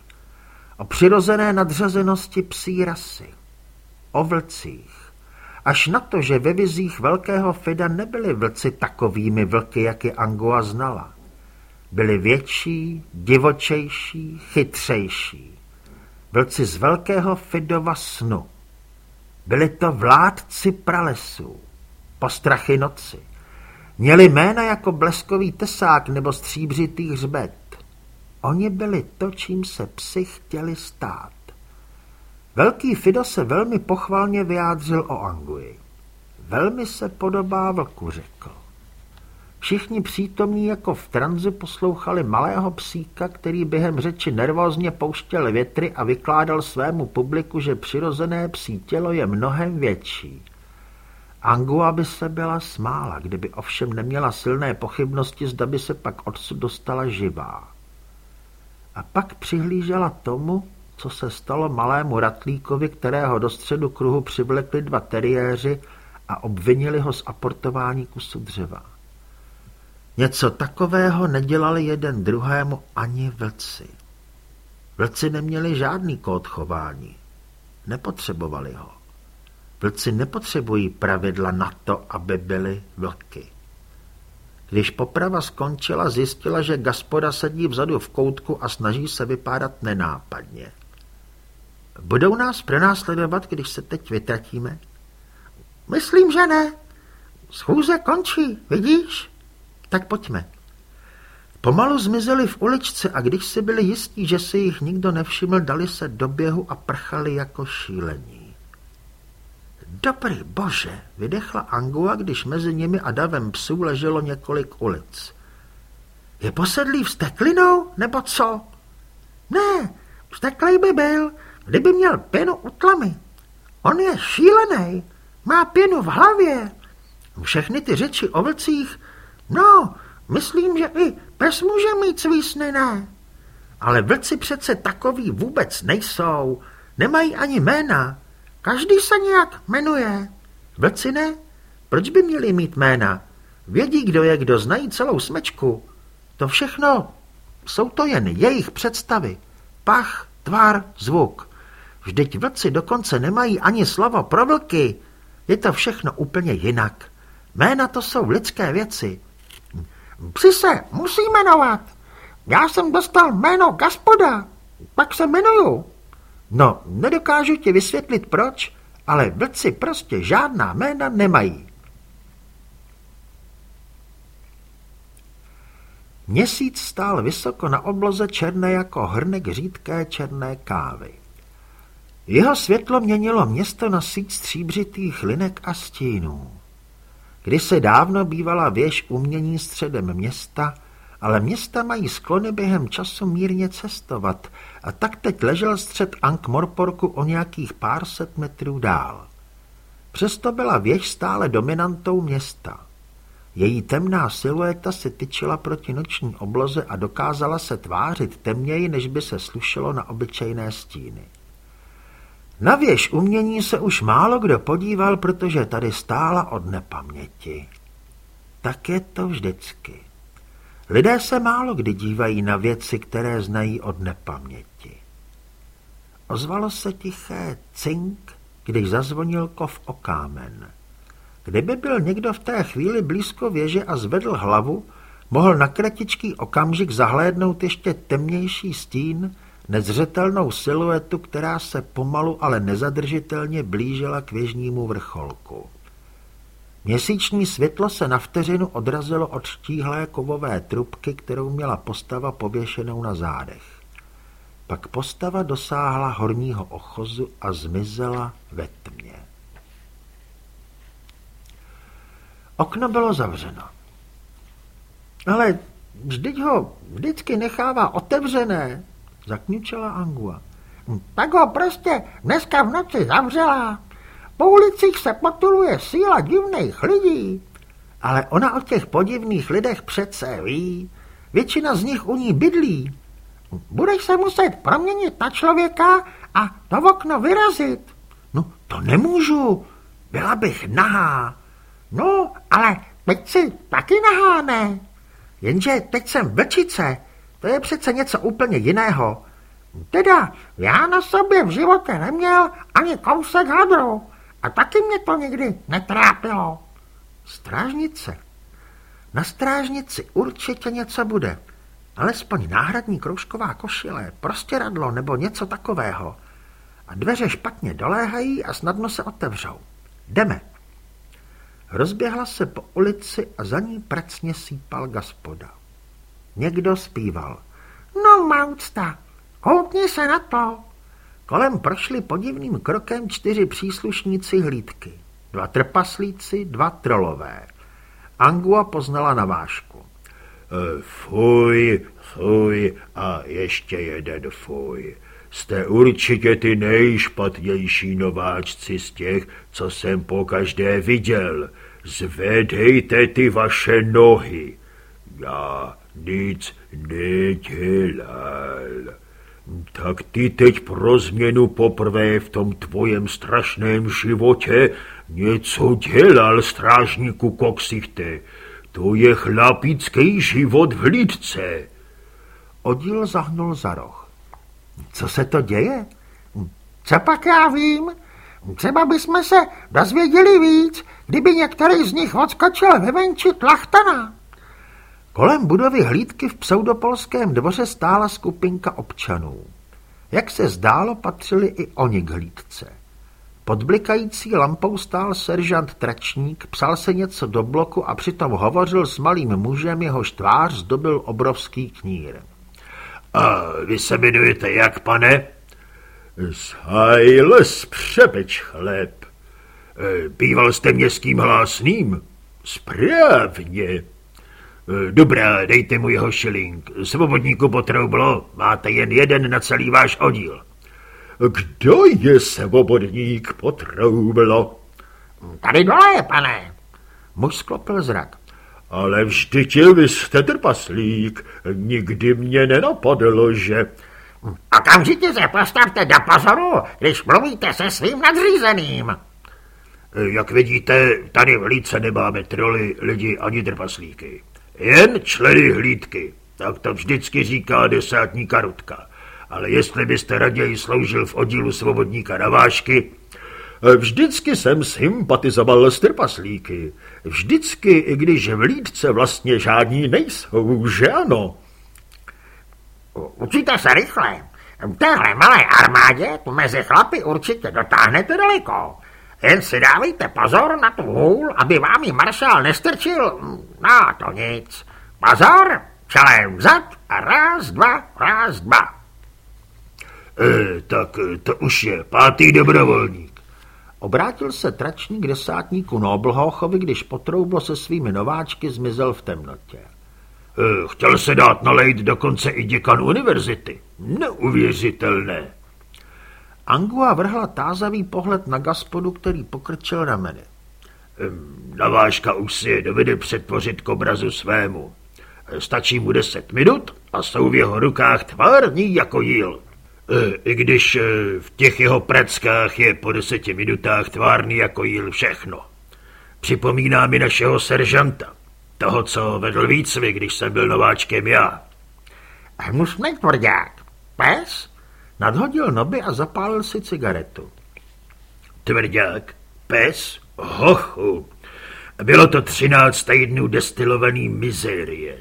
o přirozené nadřazenosti psí rasy, o vlcích, až na to, že ve vizích velkého Fida nebyli vlci takovými vlky, jak je Angua znala. Byli větší, divočejší, chytřejší. Vlci z velkého Fidova snu. Byli to vládci pralesů, postrachy noci. Měli jména jako bleskový tesák nebo stříbřitý hřbet. Oni byli to, čím se psi chtěli stát. Velký Fido se velmi pochvalně vyjádřil o Angui. Velmi se podobá vlku, řekl. Všichni přítomní jako v tranzu poslouchali malého psíka, který během řeči nervózně pouštěl větry a vykládal svému publiku, že přirozené psí tělo je mnohem větší. Angua by se byla smála, kdyby ovšem neměla silné pochybnosti, zda by se pak odsud dostala živá. A pak přihlížela tomu, co se stalo malému ratlíkovi, kterého do středu kruhu přivlekli dva teriéři a obvinili ho z aportování kusu dřeva. Něco takového nedělali jeden druhému ani vlci. Vlci neměli žádný kód chování. Nepotřebovali ho. Vlci nepotřebují pravidla na to, aby byli vlky. Když poprava skončila, zjistila, že gaspoda sedí vzadu v koutku a snaží se vypadat nenápadně. Budou nás pronásledovat, když se teď vytratíme? Myslím, že ne. Schůze končí, vidíš? Tak pojďme. Pomalu zmizeli v uličce a když si byli jistí, že si jich nikdo nevšiml, dali se do běhu a prchali jako šílení. Dobrý bože, vydechla Angua, když mezi nimi a davem psů leželo několik ulic. Je posedlý vsteklinou, nebo co? Ne, vsteklej by byl, kdyby měl pěnu u tlamy. On je šílený, má pěnu v hlavě. Všechny ty řeči o vlcích, no, myslím, že i pes může mít svý sny, ne? Ale vlci přece takový vůbec nejsou, nemají ani jména. Každý se nějak jmenuje. Vlci ne? Proč by měli mít jména? Vědí, kdo je, kdo znají celou smečku. To všechno jsou to jen jejich představy. Pach, tvar, zvuk. Vždyť vlci dokonce nemají ani slovo pro vlky. Je to všechno úplně jinak. Jména to jsou lidské věci. Psi se musí jmenovat. Já jsem dostal jméno Gaspoda, pak se jmenuju. No, nedokážu ti vysvětlit proč, ale vlci prostě žádná jména nemají. Měsíc stál vysoko na obloze černé jako hrnek řídké černé kávy. Jeho světlo měnilo město na síť stříbřitých linek a stínů. Když se dávno bývala věž umění středem města, ale města mají sklony během času mírně cestovat a tak teď ležel střed Ankh-Morporku o nějakých pár set metrů dál. Přesto byla věž stále dominantou města. Její temná silueta se tyčila proti noční obloze a dokázala se tvářit temněji, než by se slušelo na obyčejné stíny. Na věž umění se už málo kdo podíval, protože tady stála od nepaměti. Tak je to vždycky. Lidé se málo kdy dívají na věci, které znají od nepaměti. Ozvalo se tiché cink, když zazvonil kov o kámen. Kdyby byl někdo v té chvíli blízko věže a zvedl hlavu, mohl na kratičký okamžik zahlédnout ještě temnější stín, nezřetelnou siluetu, která se pomalu, ale nezadržitelně blížila k věžnímu vrcholku. Měsíční světlo se na vteřinu odrazilo od štíhlé kovové trubky, kterou měla postava pověšenou na zádech. Pak postava dosáhla horního ochozu a zmizela ve tmě. Okno bylo zavřeno. Ale vždyť ho vždycky nechává otevřené, zakňučela Angua. Tak ho prostě dneska v noci zavřela. Po ulicích se potuluje síla divných lidí. Ale ona o těch podivných lidech přece ví. Většina z nich u ní bydlí. Budeš se muset proměnit na člověka a to okno vyrazit. No, to nemůžu. Byla bych nahá. No, ale teď si taky nahá, ne? Jenže teď jsem vlčice. To je přece něco úplně jiného. Teda, já na sobě v životě neměl ani kousek hadru. A taky mě to nikdy netrápilo. Strážnice. Na strážnici určitě něco bude. Alespoň náhradní kroužková košile, prostě radlo nebo něco takového. A dveře špatně doléhají a snadno se otevřou. Jdeme. Rozběhla se po ulici a za ní pracně sípal gaspoda. Někdo zpíval. No, maucta, koukni se na to. Kolem prošli podivným krokem čtyři příslušníci hlídky. Dva trpaslíci, dva trolové. Angua poznala na vášku. E, fuj, Fuj a ještě jeden fuj. Jste určitě ty nejšpatnější nováčci z těch, co jsem po každé viděl. Zvedejte ty vaše nohy. Já nic nedělal. Tak ty teď pro změnu poprvé v tom tvojem strašném životě něco dělal, strážníku Koksichte. To je chlapický život v lidce. Odíl zahnul za roh. Co se to děje? Co pak já vím? Třeba bychom se dozvěděli víc, kdyby některý z nich odskočil vyvenčit lachtana. Kolem budovy hlídky v pseudopolském dvoře stála skupinka občanů. Jak se zdálo, patřili i oni k hlídce. Pod blikající lampou stál seržant Tračník, psal se něco do bloku a přitom hovořil s malým mužem, jehož tvář zdobil obrovský knír. A vy se jmenujete jak, pane? Sajles Přepeč chleb. E, býval jste městským hlásným? Správně. Eh, dobrá, dejte mu jeho šilink. Svobodníku potroublo, máte jen jeden na celý váš oddíl. Kdo je svobodník potroublo? Tady dole, pane. Muž sklopil zrak. Ale vždyť vy jste trpaslík. Nikdy mě nenapadlo, že... Okamžitě se postavte do pozoru, když mluvíte se svým nadřízeným. Eh, jak vidíte, tady v líce nemáme troly, lidi ani trpaslíky. Jen členy hlídky, tak to vždycky říká desátníka Rudka. Ale jestli byste raději sloužil v oddílu svobodníka na vášky, vždycky jsem sympatizoval s trpaslíky. Vždycky, i když v hlídce vlastně žádní nejsou, že ano? Učíte se rychle. V téhle malé armádě tu mezi chlapy určitě dotáhnete daleko. Jen si dávejte pozor na tu hůl, aby vám ji maršál nestrčil. No, to nic. Pozor, čelem vzad a raz, dva, raz, dva. E, tak to už je pátý dobrovolník. Obrátil se tračník desátníku Noblhochovi, když potroublo se svými nováčky zmizel v temnotě. E, chtěl se dát nalejt dokonce i děkan univerzity. Neuvěřitelné. Angua vrhla tázavý pohled na gaspodu, který pokrčil rameny. Navážka už si je dovede předpořit k obrazu svému. Stačí mu deset minut a jsou v jeho rukách tvární jako jíl. E, I když e, v těch jeho prackách je po deseti minutách tvárný jako jíl všechno. Připomíná mi našeho seržanta, toho, co vedl výcvik, když jsem byl nováčkem já. Hnusný tvrdák. Pes? Nadhodil noby a zapálil si cigaretu. Tvrdák, pes, hochu. Bylo to třináct týdnů destilovaný mizérie.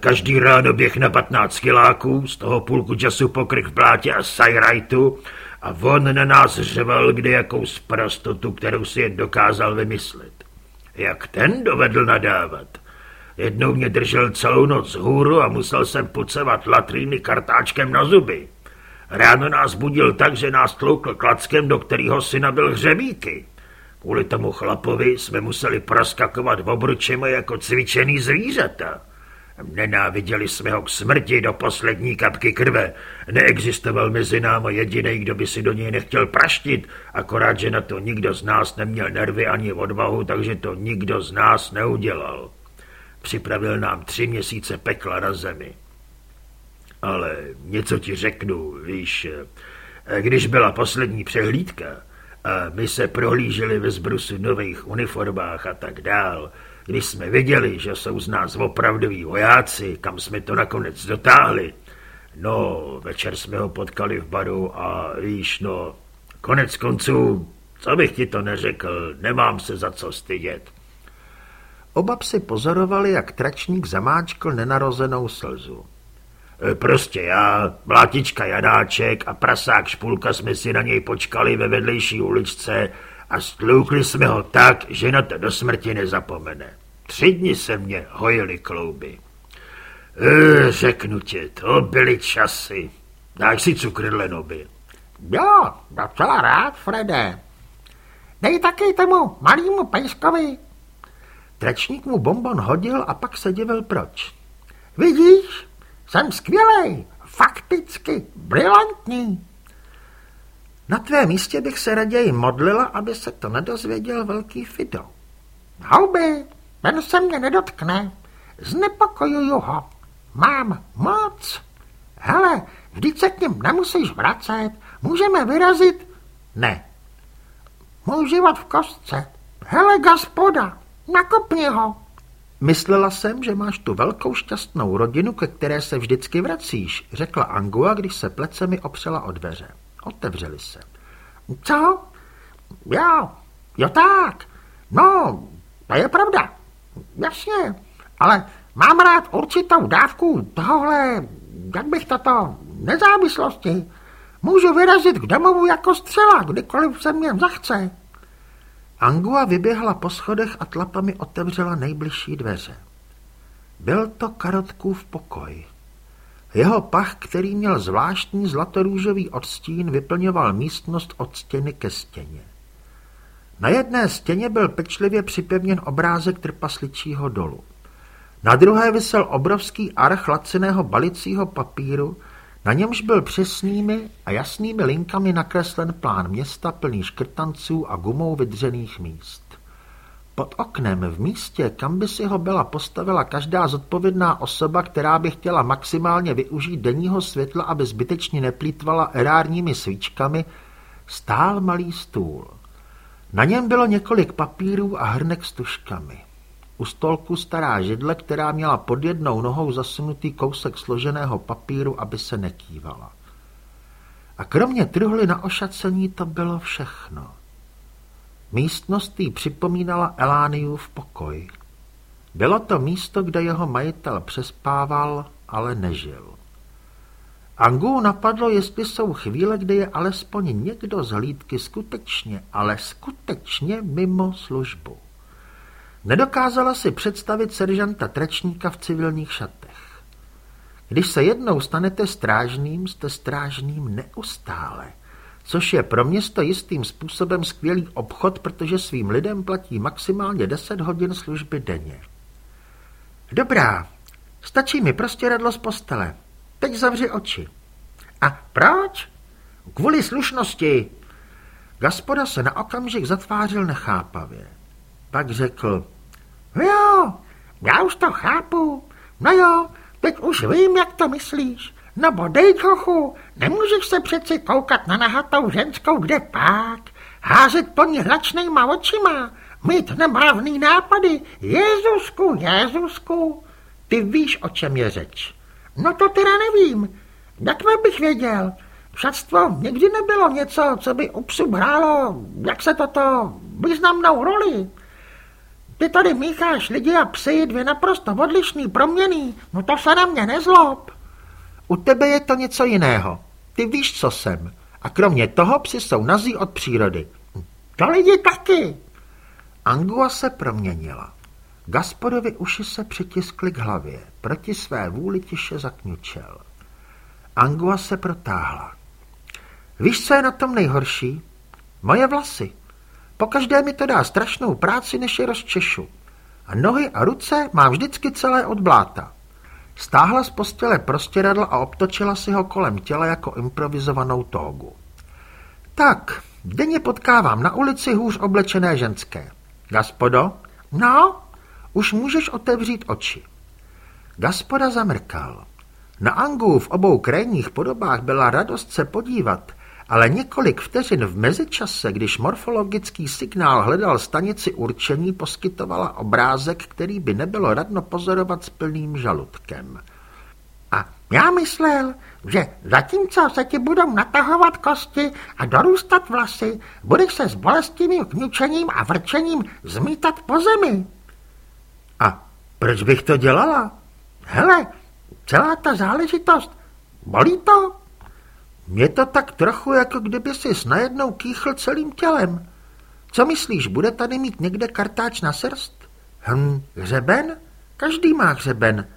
Každý ráno běh na patnáct kiláků, z toho půlku času pokryk v blátě a sajrajtu a on na nás řeval kde jakou zprastotu, kterou si jen dokázal vymyslet. Jak ten dovedl nadávat? Jednou mě držel celou noc hůru a musel jsem pucovat latríny kartáčkem na zuby. Ráno nás budil tak, že nás tloukl klackem, do kterého si nabil hřebíky. Kvůli tomu chlapovi jsme museli proskakovat v obručemi jako cvičený zvířata. Nenáviděli jsme ho k smrti do poslední kapky krve. Neexistoval mezi námi jediný, kdo by si do něj nechtěl praštit, akorát, že na to nikdo z nás neměl nervy ani odvahu, takže to nikdo z nás neudělal. Připravil nám tři měsíce pekla na zemi. Ale něco ti řeknu, víš, když byla poslední přehlídka a my se prohlíželi ve zbrusu nových uniformách a tak dál, když jsme viděli, že jsou z nás opravdoví vojáci, kam jsme to nakonec dotáhli, no, večer jsme ho potkali v baru a víš, no, konec konců, co bych ti to neřekl, nemám se za co stydět. Oba psi pozorovali, jak tračník zamáčkl nenarozenou slzu. E, prostě já, Mlátička Jadáček a prasák Špulka jsme si na něj počkali ve vedlejší uličce a stloukli jsme ho tak, že na to do smrti nezapomene. Tři dny se mě hojili klouby. E, řeknu ti, to byly časy. Dáš si cukr lenoby. Jo, docela rád, Frede. Dej taky tomu malýmu pejskovi. Tračník mu bonbon hodil a pak se divil proč. Vidíš, jsem skvělej, fakticky brilantní. Na tvé místě bych se raději modlila, aby se to nedozvěděl velký Fido. Houby, ten se mě nedotkne. Znepokojuju ho. Mám moc. Hele, vždyť se k něm nemusíš vracet. Můžeme vyrazit? Ne. Můj život v kostce. Hele, gaspoda, nakopni ho. Myslela jsem, že máš tu velkou šťastnou rodinu, ke které se vždycky vracíš, řekla Angua, když se plecemi opřela o dveře. Otevřeli se. Co? Jo, jo tak. No, to je pravda. Jasně, ale mám rád určitou dávku tohle, jak bych toto, nezávislosti. Můžu vyrazit k domovu jako střela, kdykoliv se mě zachce. Angua vyběhla po schodech a tlapami otevřela nejbližší dveře. Byl to Karotkův pokoj. Jeho pach, který měl zvláštní zlatorůžový odstín, vyplňoval místnost od stěny ke stěně. Na jedné stěně byl pečlivě připevněn obrázek trpasličího dolu. Na druhé vysel obrovský arch laciného balicího papíru, na němž byl přesnými a jasnými linkami nakreslen plán města plný škrtanců a gumou vydřených míst. Pod oknem v místě, kam by si ho byla postavila každá zodpovědná osoba, která by chtěla maximálně využít denního světla, aby zbytečně neplýtvala erárními svíčkami, stál malý stůl. Na něm bylo několik papírů a hrnek s tuškami. U stolku stará židle, která měla pod jednou nohou zasunutý kousek složeného papíru, aby se nekývala. A kromě truhly na ošacení to bylo všechno. Místnost jí připomínala Elániův pokoj. Bylo to místo, kde jeho majitel přespával, ale nežil. Angu napadlo, jestli jsou chvíle, kdy je alespoň někdo z hlídky skutečně, ale skutečně mimo službu. Nedokázala si představit seržanta Trečníka v civilních šatech. Když se jednou stanete strážným, jste strážným neustále, což je pro město jistým způsobem skvělý obchod, protože svým lidem platí maximálně 10 hodin služby denně. Dobrá, stačí mi prostě radlo z postele. Teď zavři oči. A proč? Kvůli slušnosti. Gaspoda se na okamžik zatvářil nechápavě. Pak řekl, jo, já už to chápu. No jo, teď už vím, jak to myslíš. No bodej trochu, nemůžeš se přeci koukat na nahatou ženskou, kde pak. Házet po ní hlačnejma očima, mít nemravný nápady. Jezusku, Jezusku, ty víš, o čem je řeč. No to teda nevím. Jak bych věděl? Všadstvo nikdy nebylo něco, co by u psů hrálo, jak se toto, významnou roli. Ty tady mícháš lidi a psy, dvě naprosto odlišný proměny, no to se na mě nezlob. U tebe je to něco jiného. Ty víš, co jsem. A kromě toho psi jsou nazí od přírody. To lidi taky. Angua se proměnila. Gaspodovi uši se přitiskly k hlavě. Proti své vůli tiše zakňučel. Angua se protáhla. Víš, co je na tom nejhorší? Moje vlasy. Pokaždé mi to dá strašnou práci, než je rozčešu. A nohy a ruce mám vždycky celé od bláta. Stáhla z postele prostěradla a obtočila si ho kolem těla jako improvizovanou tógu. Tak, denně potkávám na ulici hůř oblečené ženské. Gaspodo? No, už můžeš otevřít oči. Gaspoda zamrkal. Na Angu v obou krajních podobách byla radost se podívat, ale několik vteřin v mezičase, když morfologický signál hledal stanici určení, poskytovala obrázek, který by nebylo radno pozorovat s plným žaludkem. A já myslel, že zatímco se ti budou natahovat kosti a dorůstat vlasy, budeš se s bolestivým kňučením a vrčením zmítat po zemi. A proč bych to dělala? Hele, celá ta záležitost, bolí to? Mně to tak trochu, jako kdyby si najednou kýchl celým tělem. Co myslíš, bude tady mít někde kartáč na srst? Hm, hřeben? Každý má hřeben.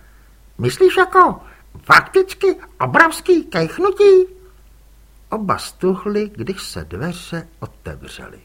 Myslíš jako fakticky obrovský kejchnutí? Oba stuhli, když se dveře otevřely.